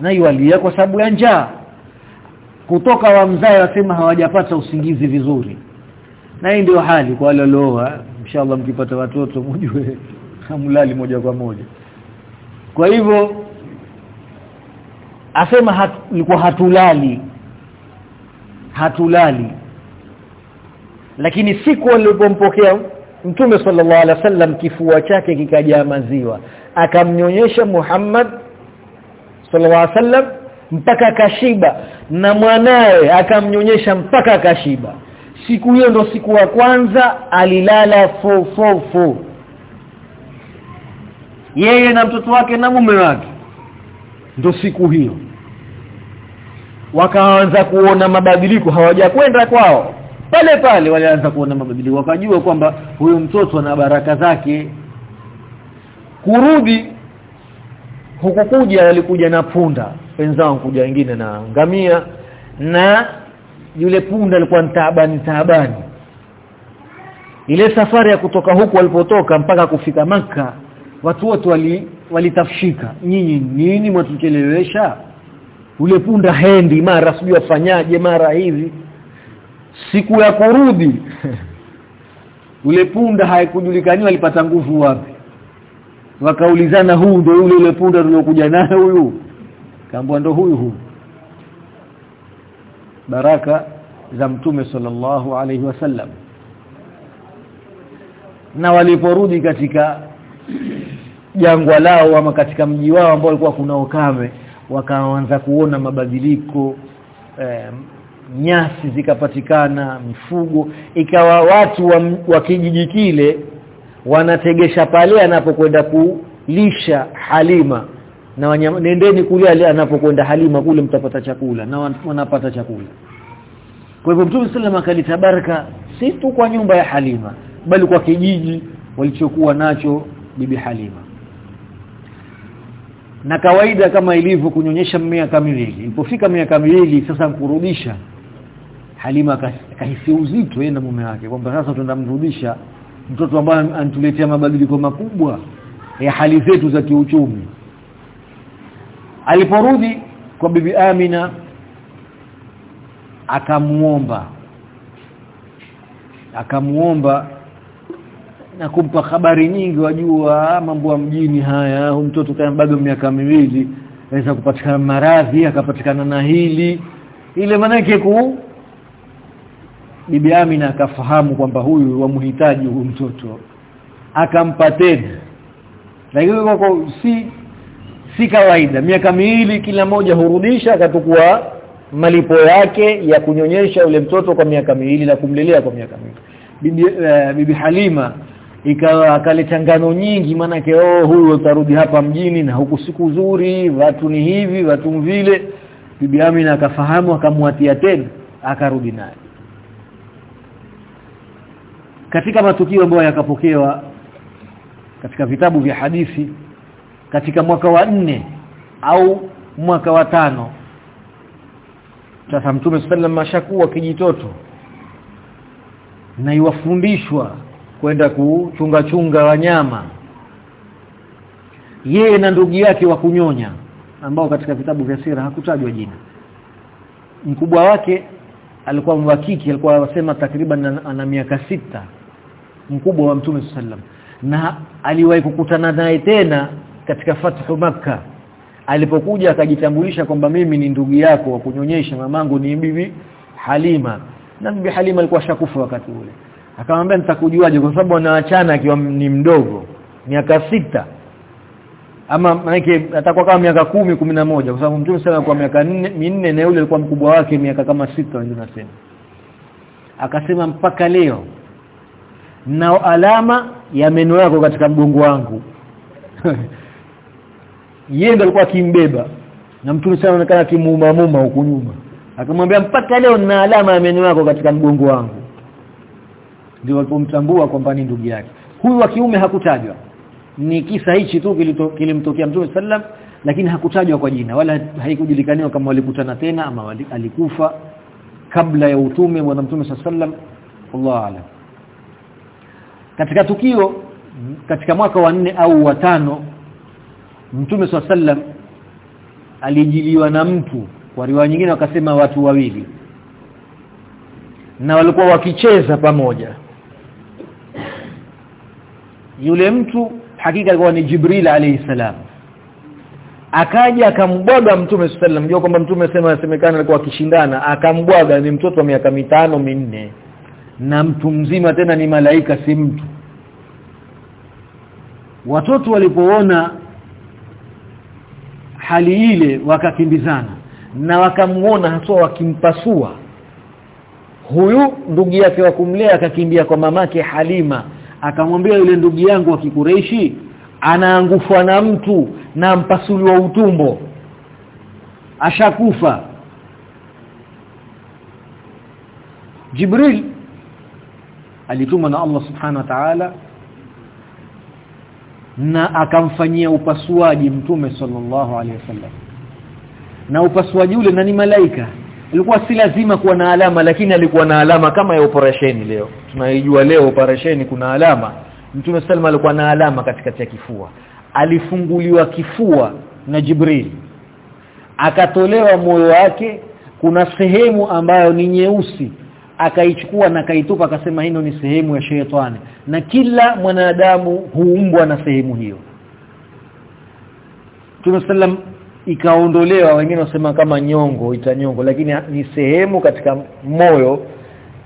na yualia kwa sababu ya njaa. Kutoka wa mzae wasema hawajapata usingizi vizuri. Na hii ndio hali kwa wale walioa. Inshallah mkipata watoto mjue hamlali moja kwa moja. Kwa hivyo asema hat, kwa hatulali. Hatulali. Lakini siku walipompokea Mtume sallallahu alaihi wasallam kifua chake kikajaa maziwa. Akamnyonyesha Muhammad sallallahu alaihi wasallam mpaka kashiba na mwanawe akamnyonyesha mpaka kashiba siku hiyo ndo siku ya kwanza alilala fo fo fo yeye na mtoto wake na mume wake. Ndo siku hiyo. Wakaanza kuona mabadiliko hawajakwenda kwao. Pale pale walianza kuona mabadiliko. Wakajua kwamba huyu mtoto ana baraka zake. Kurudi hukukuja walikuja na punda. Wenzao kuja wengine na ngamia na yule punda alikuwa ntabani taabani ile safari ya kutoka huku walipotoka mpaka kufika maka watu wote wali walitafshika. Nyinyi nini mwatuchelewesha? Ule punda hendi mara sijui afanyaje mara hivi. Siku ya kurudi ule punda haikujulikani walipata nguvu wapi wakaulizana huu ndio yule yule punda tuliokuja naye huyu? Kaambwa ndo huyu huyu. Baraka za mtume sallallahu alaihi wasallam. Na waliporudi katika jangwa lao ama katika mji wao ambao walikuwa kuna ukame wakaanza kuona mabadiliko eh, nyasi zikapatikana mifugo ikawa watu wa, wa kijiji kile wanategesha pale anapokwenda kulisha Halima. Na nendeni kule anapokwenda Halima kule mtapata chakula na wanapata chakula. Kwa hivyo Mtume sallam akalita baraka si tu kwa nyumba ya Halima bali kwa kijiji walichokuwa nacho bibi Halima. Na kawaida kama ilivyo kunyonyesha miaka miwili. Ilipofika miaka miwili sasa kurudisha Halima kahisi uzito yeye na mume wake kwamba sasa tunamrudisha mtoto ambaye anatuletea mabadiliko makubwa ya hali zetu za kiuchumi. Aliporudi kwa bibi Amina akamuomba akamuomba na kumpa habari nyingi wajua mambo ya mjini haya mtoto kama bado miaka miwili aweza kupatikana maradhi akapatikana na hili. Ile manake bibi Amina akafahamu kwamba huyu wamhitaji huyu mtoto. Akampa tena lakini kwa si si kawaida. Miaka miwili kila moja hurudisha akatukua malipo yake ya kunyonyesha ule mtoto kwa miaka miwili na kumlelea kwa miaka miwili. Bibi, uh, bibi Halima ikawa akaleta ngano nyingi maana oh huyu utarudi hapa mjini na huku siku nzuri watu ni hivi watu vile. Bibi Amina akafahamu akamwatia tena akarudi naye katika matukio ambayo yakapokewa katika vitabu vya hadithi katika mwaka wa nne au mwaka wa tano. Sasa mtume sallam mashakuwa kijitoto na iwafundishwa kwenda kuchunga chunga wanyama. Yeye na ndugu yake wa kunyonya ambao katika vitabu vya sira hakutajwa jina. Mkubwa wake alikuwa mwakiki alikuwa wasema takriban ana miaka sita mkubwa wa mtume sallam na aliwahi kukutana naye tena katika fathu makka alipokuja akajitambulisha kwamba mimi ni ndugu yako wa kunyonyesha mamangu ni bibi Halima. Na bibi Halima alikuwa shakufa wakati ule. Akamwambia nitakujuaje? Kwa sababu anaachana akiwa ni mdogo miaka sita. Ama maana atakuwa kama miaka kumi kumi na moja. Kwa sababu mtume sana kwa miaka minne na yule alikuwa mkubwa wake miaka kama sita wengine nasema akasema mpaka leo na alama ya meno yako katika mgongo wangu. Yeye ndo alikuwa akimbeba. Na mtume sana anaonekana akimuuma muma huko nyuma. Akamwambia mpaka leo na alama ya meno yako katika mgongo wangu. Ndio walipomtambua kwamba ni ndugu yake. Huyu wa kiume hakutajwa. Ni kisa hichi tu kilimtokea mtume sallam lakini hakutajwa kwa jina. Wala haikujulikaniwa kama walikutana tena ama alikufa kabla ya utume wa mtume sallam Allah alam katika tukio katika mwaka wa nne au wa tano Mtume sallam alijiliwa na mtu. Kwa riwaya nyingine wakasema watu wawili. Na walikuwa wakicheza pamoja. Yule mtu hakika alikuwa ni Jibril alayhi salam. Akaja akambwaga mtume sallam jua kwamba mtume sema asemekana alikuwa akishindana. Akambwaga ni mtoto wa miaka mitano minne na mtu mzima tena ni malaika si mtu. Watoto walipoona hali ile wakakimbizana na wakamuona haswa wakimpasua huyu ndugu yake wa kumlea akakimbia kwa mamake Halima. Akamwambia yule ndugu yangu wa kikureishi anaangufwa na mtu na mpasuliwa utumbo. Ashakufa. Jibril alitumwa na Allah subhanahu wa ta'ala na akamfanyia upasuaji mtume sallallahu alaihi wasallam na upasuaji ule na ni malaika. Ilikuwa si lazima kuwa na alama lakini alikuwa na alama kama ya operesheni leo. Tunaijua leo operesheni kuna alama. Mtume sallam alikuwa na alama katikati ya kifua. Alifunguliwa kifua na Jibril. Akatolewa moyo wake kuna sehemu ambayo ni nyeusi akaichukua na akaitupa akasema hino ni sehemu ya sheitani. Na kila mwanadamu huumbwa na sehemu hiyo. Tunasallam ikaondolewa wengine wasema kama nyongo itanyongo lakini ni sehemu katika moyo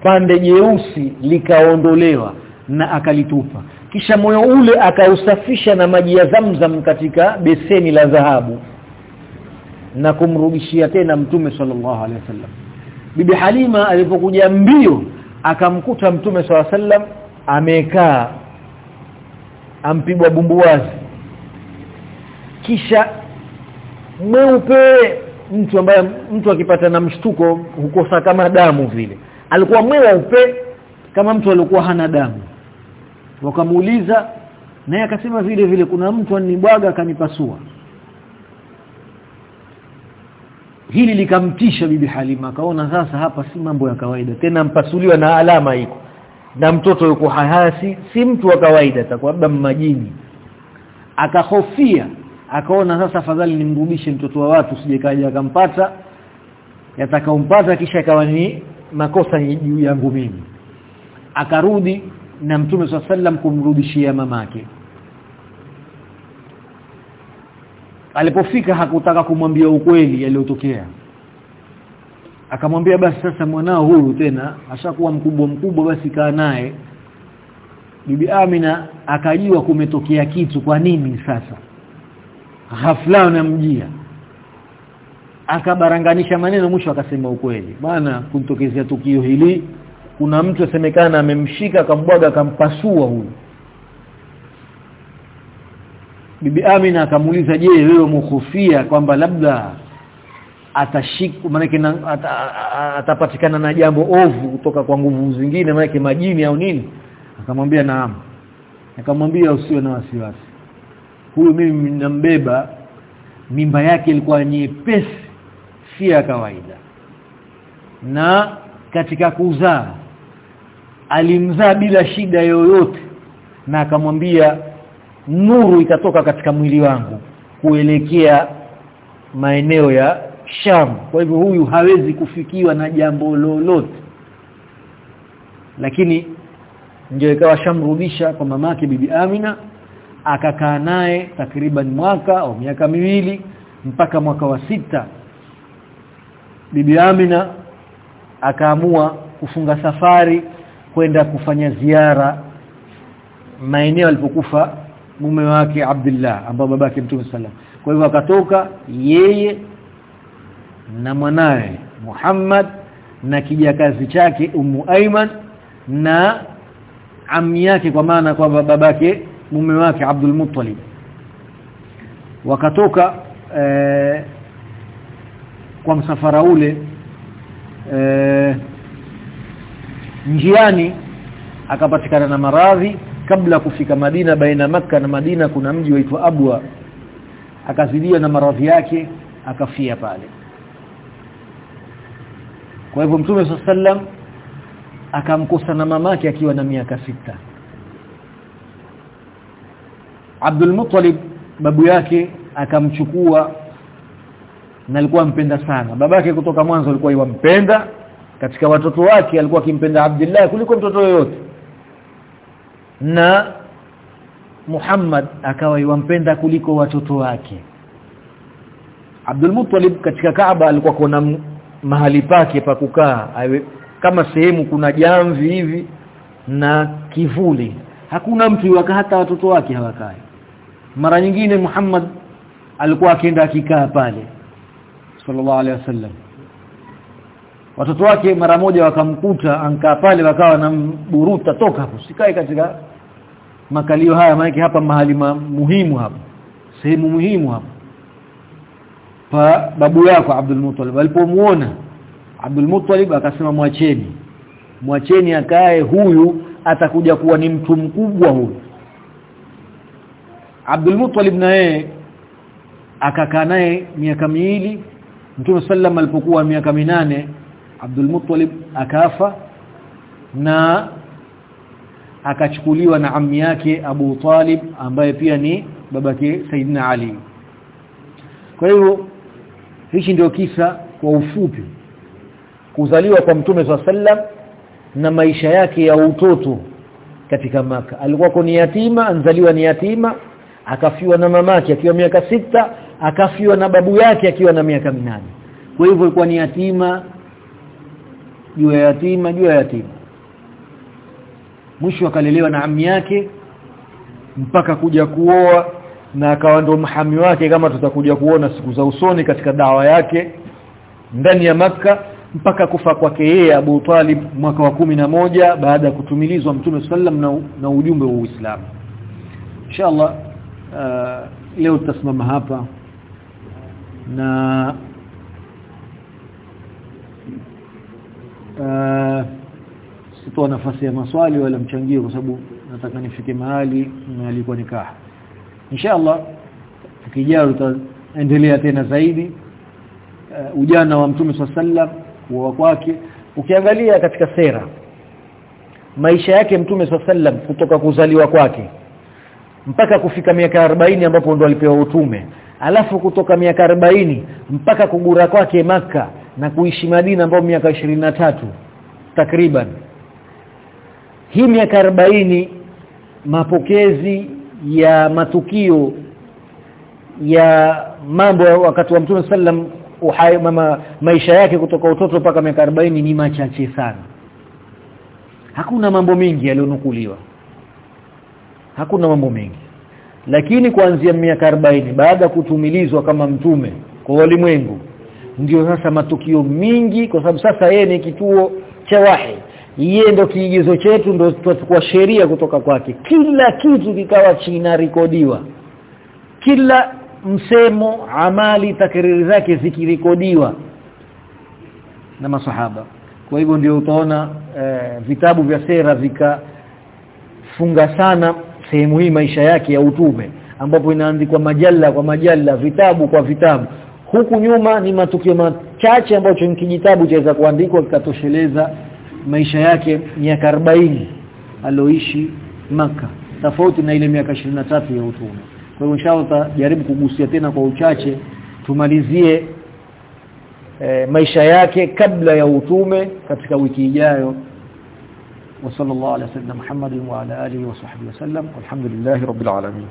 pande jeusi likaondolewa na akalitupa. Kisha moyo ule akausafisha na maji ya zamzam katika beseni la dhahabu na kumrudishia tena mtume sallallahu alaihi wasallam bibi Halima alipokuja mbio akamkuta mtume swalla sallam amekaa ampigwa bumbuwazi. Kisha mweupe mtu ambaye mtu akipata na mshtuko hukosa kama damu vile. Alikuwa mweupe kama mtu alikuwa hana damu. Wakamuuliza naye akasema vile vile kuna mtu anibwaga akanipasua hili likamtisha bibi Halima akaona sasa hapa si mambo ya kawaida. Tena mpasuliwa na alama iko. Na mtoto yuko hahasi si mtu wa kawaida atakuwa labda majini akahofia akaona sasa afadhali nimrudishe mtoto wa watu sijekaja akampata. Yatakaompata kisha ikawa ni makosa juu yangu mimi. Akarudi na mtume swalla kumrudishia mamake alipofika hakutaka kumwambia ukweli yaliyotokea. Akamwambia basi sasa mwanao huyu tena ashakuwa mkubwa mkubwa basi kaa naye. Bibi Amina akajua kumetokea kitu kwa nini sasa? Ghafla namjia akabaranganisha maneno mwisho akasema ukweli. Bwana kunitokezea tukio hili kuna mtu asemekana amemshika akambwaga akampasua huyu bibi Amina akamuuliza je wewe mkhofia kwamba labda atashikwa maana atapatikana na jambo ovu kutoka kwa nguvu zingine maana majini au nini? Akamwambia naam. Akamwambia usiwe na wasiwasi. Huyu mimi ninambeba mimba yake ilikuwa nyepesi si ya kawaida. Na katika kuzaa alimzaa bila shida yoyote. Na akamwambia nuru itatoka katika mwili wangu kuelekea maeneo ya Sham. Kwa hivyo huyu hawezi kufikiwa na jambo lolote. Lakini ndio ikawa shamrudisha kwa mamake bibi Amina akakaa naye takriban mwaka au miaka miwili mpaka mwaka wa sita. Bibi Amina akaamua kufunga safari kwenda kufanya ziara maeneo alipokufa mume wake Abdullah ambao babake Mtume sallam kwa hivyo akatoka yeye na mwanawe Muhammad na kijakazi chake Ummu Aiman na ammi yake kwa maana kwamba babake mume wake Abdul Muttalib. Wakatoka eh, kwa msafara ule eh, njiani akapatikana na maradhi kabla kufika Madina baina maka na Madina kuna mji waitwa Abwa. Akazidiwa na maradhi yake akafia pale. Kwa hivyo Mtume sallam akamkosa na mamake akiwa na miaka sita. Abdul Muttalib babu yake akamchukua na alikuwa mpenda sana. Babake kutoka mwanzo alikuwa yampenda katika watoto wake alikuwa akimpenda Abdullah kuliko mtoto yoyote na Muhammad akawa yampenda kuliko watoto wake. Abdul Muttalib katika Kaaba alikuwa kuna mahali pake pa kukaa kama sehemu kuna jamvi hivi na kivuli. Hakuna mtu waka hata watoto wake hawakai mara nyingine Muhammad alikuwa akienda akikaa pale sallallahu alaihi wasallam watoto wake mara moja wakamkuta ankaa pale wakawa na buruta toka hapo. Sikae katika makalio haya maana hapa mahali ma, muhimu hapa sehemu muhimu hapa pa babu yako Abdul Muttalib. Alipomuona Abdul Muttalib akasema mwacheni mwacheni akae huyu atakuja kuwa ni mtu mkubwa huyu. Abdul Muttalib na yeye akakaa naye miaka miwili. Mtume sallam alipokuwa miaka minane Abdul Muttalib akafa na akachukuliwa na ammi yake Abu Talib ambaye pia ni babake Saidina Ali. Kwa hivyo hichi ndio kisa kwa ufupi. Kuzaliwa kwa Mtume sallam na maisha yake ya utoto katika maka. Alikuwa ni yatima anzaliwa ni yatima akafiwa na mamake akiwa miaka sita akafiwa na babu yake akiwa na miaka minane. Kwa hivyo ilikuwa ni yatima juu ya yatima juu ya yatima. Mwisho akalelewa na ammi yake mpaka kuja kuoa na akawa ndo mhami wake kama tutakuja kuona siku za usoni katika dawa yake ndani ya maka mpaka kufa kwake yeye Abu Talib mwaka wa kumi na moja baada ya kutumilizwa Mtume sallam na, na ujumbe wa Uislamu. Inshallah uh, leo tutasimama hapa na uh, sitoa nafasi ya maswali wala mchangio kwa sababu nataka nifike mahali na alikuwa nikaha. Inshallah tukijao tutaendelea tena zaidi. Uh, ujana wa mtume sallam wa kwake. Ukiangalia katika sera maisha yake mtume sallam kutoka kuzaliwa kwake mpaka kufika miaka 40 ambapo ndo alipewa utume alafu kutoka miaka 40 mpaka kugura kwake maka na kuishi Madina ambao miaka tatu takriban. Hii miaka 40 mapokezi ya matukio ya mambo wakati wa Mtume sallam uhai mama maisha yake kutoka utoto mpaka miaka 40 ni machache sana. Hakuna mambo mengi yalionukuliwa hakuna mambo mengi. Lakini kuanzia miaka 40 baada kutumilizwa kama mtume kwa walimwengu ndio sasa matukio mingi kwa sababu sasa yeye ni kituo cha wahi. Yeye ndo kiigizo chetu ndo tutachukua sheria kutoka kwake. Kila kitu kikawa china rekodiwa. Kila msemo amali takriri zake zikirekodiwa na masahaba. Kwa hivyo ndio utaona e, vitabu vya sera vikafunga sana sehemu hii maisha yake ya utume ambapo inaandikwa majalla kwa majalla vitabu kwa vitabu huku nyuma ni matukio machache ambayo kijitabu chaweza kuandikwa kikatosheleza maisha yake miaka 40 aloishi maka tofauti na ile miaka tatu ya utume. Kwa hiyo inshallah tutajaribu kugusia tena kwa uchache tumalizie e, maisha yake kabla ya utume katika wiki ijayo. Wa sallallahu alaihi wasallam Muhammadin wa ala alihi wa sahbihi wasallam walhamdulillahirabbil alamin